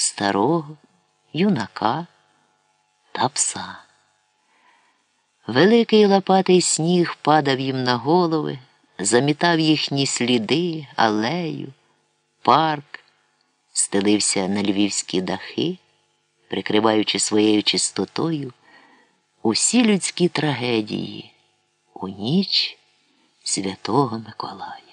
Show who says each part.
Speaker 1: старого, юнака та пса. Великий лопатий сніг падав їм на голови, замітав їхні сліди, алею, парк, стелився на львівські дахи, прикриваючи своєю чистотою усі людські трагедії у ніч Святого Миколая.